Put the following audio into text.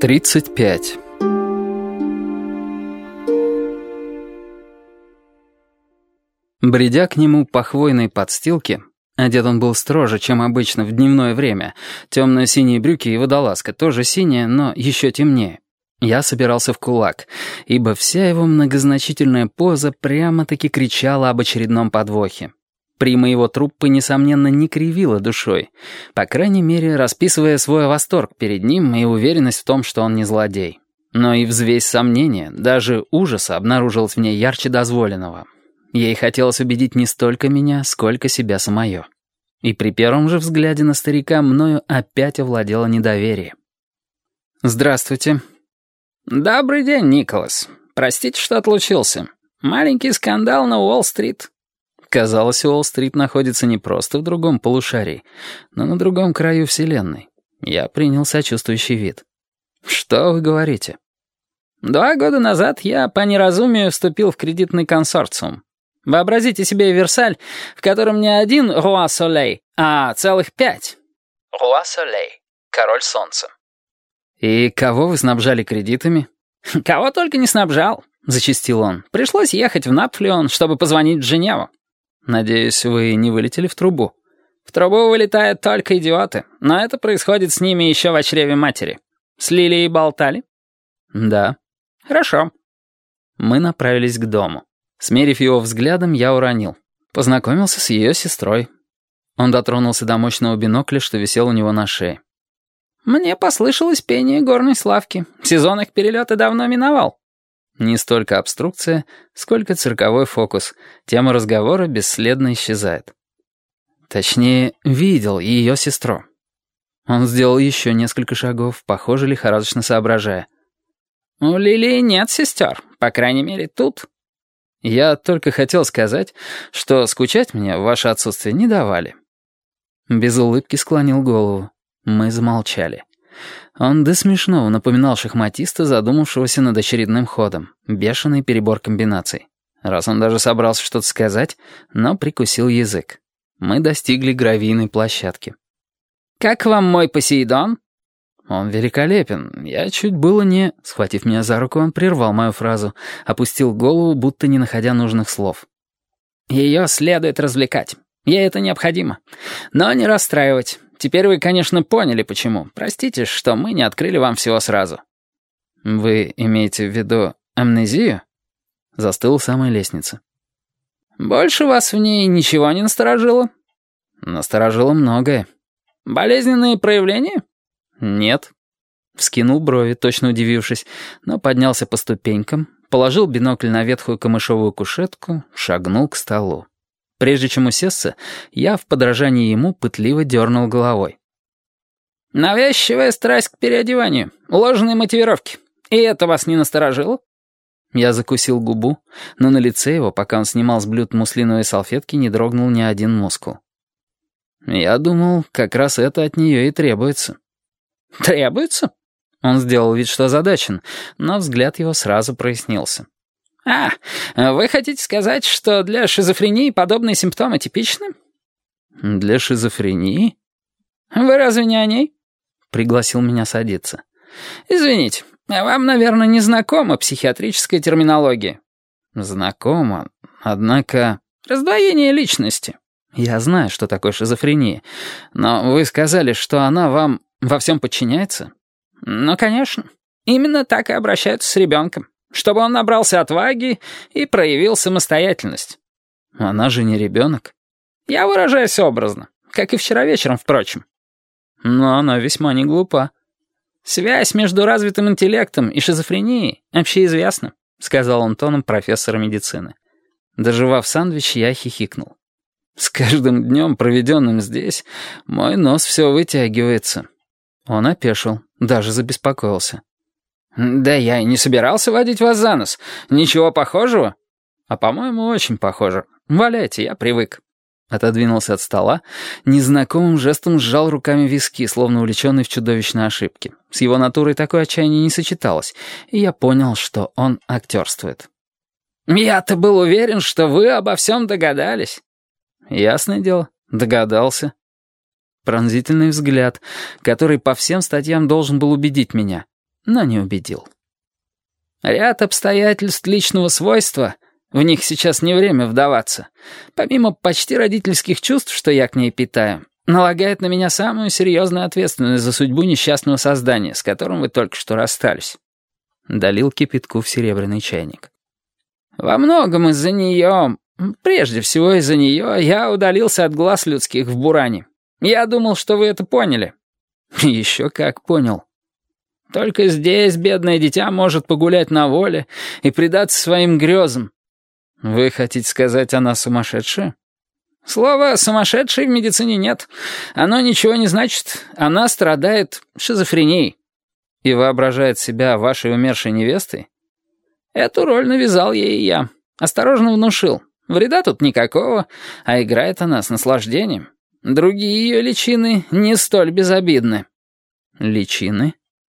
35. Бредя к нему по хвойной подстилке, одет он был строже, чем обычно в дневное время, темно-синие брюки и водолазка, тоже синяя, но еще темнее. Я собирался в кулак, ибо вся его многозначительная поза прямо-таки кричала об очередном подвохе. Прима его труппы, несомненно, не кривила душой, по крайней мере, расписывая свой восторг перед ним и уверенность в том, что он не злодей. Но и взвесь сомнения, даже ужаса обнаружилась в ней ярче дозволенного. Ей хотелось убедить не столько меня, сколько себя самое. И при первом же взгляде на старика мною опять овладело недоверие. «Здравствуйте». «Добрый день, Николас. Простите, что отлучился. Маленький скандал на Уолл-стрит». Казалось, Уолл-стрит находится не просто в другом полушарии, но на другом краю Вселенной. Я принял сочувствующий вид. «Что вы говорите?» «Два года назад я по неразумию вступил в кредитный консорциум. Вообразите себе Версаль, в котором не один Руа Солей, а целых пять». Руа Солей, король солнца. «И кого вы снабжали кредитами?» «Кого только не снабжал», — зачистил он. «Пришлось ехать в Наполеон, чтобы позвонить в Женеву». «Надеюсь, вы не вылетели в трубу?» «В трубу вылетают только идиоты, но это происходит с ними еще в чреве матери. С Лилией болтали?» «Да». «Хорошо». Мы направились к дому. Смерив его взглядом, я уронил. Познакомился с ее сестрой. Он дотронулся до мощного бинокля, что висел у него на шее. «Мне послышалось пение горной славки. Сезон их перелета давно миновал». Не столько обструкция, сколько цирковой фокус. Тема разговора бесследно исчезает. Точнее, видел ее сестру. Он сделал еще несколько шагов, похоже, лихорадочно соображая. «У Лилии нет сестер, по крайней мере, тут». Я только хотел сказать, что скучать мне в ваше отсутствие не давали. Без улыбки склонил голову. Мы замолчали. Он до смешного напоминал шахматиста, задумавшегося над очередным ходом. Бешеный перебор комбинаций. Раз он даже собрался что-то сказать, но прикусил язык. Мы достигли гравийной площадки. «Как вам мой Посейдон?» «Он великолепен. Я чуть было не...» Схватив меня за руку, он прервал мою фразу, опустил голову, будто не находя нужных слов. «Ее следует развлекать. Ей это необходимо. Но не расстраивать. Теперь вы, конечно, поняли, почему. Простите, что мы не открыли вам всего сразу». «Вы имеете в виду амнезию?» Застыл у самой лестницы. «Больше вас в ней ничего не насторожило?» «Насторожило многое». «Болезненные проявления?» «Нет». Вскинул брови, точно удивившись, но поднялся по ступенькам, положил бинокль на ветхую камышовую кушетку, шагнул к столу. Прежде чем усесться, я в подражании ему пытливо дернул головой. «Навязчивая страсть к переодеванию, ложные мотивировки. И это вас не насторожило?» Я закусил губу, но на лице его, пока он снимал с блюд муслиновые салфетки, не дрогнул ни один мускул. Я думал, как раз это от нее и требуется. «Требуется?» Он сделал вид, что озадачен, но взгляд его сразу прояснился. «А, вы хотите сказать, что для шизофрении подобные симптомы типичны?» «Для шизофрении?» «Вы разве не о ней?» Пригласил меня садиться. «Извините, вам, наверное, не знакома психиатрическая терминология». «Знакома, однако...» «Раздвоение личности». «Я знаю, что такое шизофрения, но вы сказали, что она вам во всем подчиняется?» «Ну, конечно. Именно так и обращаются с ребенком, чтобы он набрался отваги и проявил самостоятельность». «Она же не ребенок». «Я выражаюсь образно, как и вчера вечером, впрочем». «Но она весьма не глупа». «Связь между развитым интеллектом и шизофренией общеизвестна», сказал он тоном профессора медицины. Доживав сандвич, я хихикнул. С каждым днем, проведенным здесь, мой нос все вытягивается. Он опешил, даже забеспокоился. «Да я и не собирался водить вас за нос. Ничего похожего?» «А, по-моему, очень похоже. Валяйте, я привык». Отодвинулся от стола, незнакомым жестом сжал руками виски, словно увлеченный в чудовищной ошибке. С его натурой такое отчаяние не сочеталось, и я понял, что он актерствует. «Я-то был уверен, что вы обо всем догадались». «Ясное дело, догадался». Пронзительный взгляд, который по всем статьям должен был убедить меня. Но не убедил. Ряд обстоятельств личного свойства, в них сейчас не время вдаваться, помимо почти родительских чувств, что я к ней питаю, налагает на меня самую серьезную ответственность за судьбу несчастного создания, с которым вы только что расстались. Долил кипятку в серебряный чайник. Во многом из-за нее, прежде всего из-за нее, я удалился от глаз людских в Буране. Я думал, что вы это поняли. Еще как понял. Только здесь бедное дитя может погулять на воле и предаться своим грезам. Вы хотите сказать, она сумасшедшая? Слова «сумасшедшей» в медицине нет. Оно ничего не значит. Она страдает шизофренией. И воображает себя вашей умершей невестой? Эту роль навязал ей я. Осторожно внушил. Вреда тут никакого, а играет она с наслаждением. Другие ее личины не столь безобидны. Личины?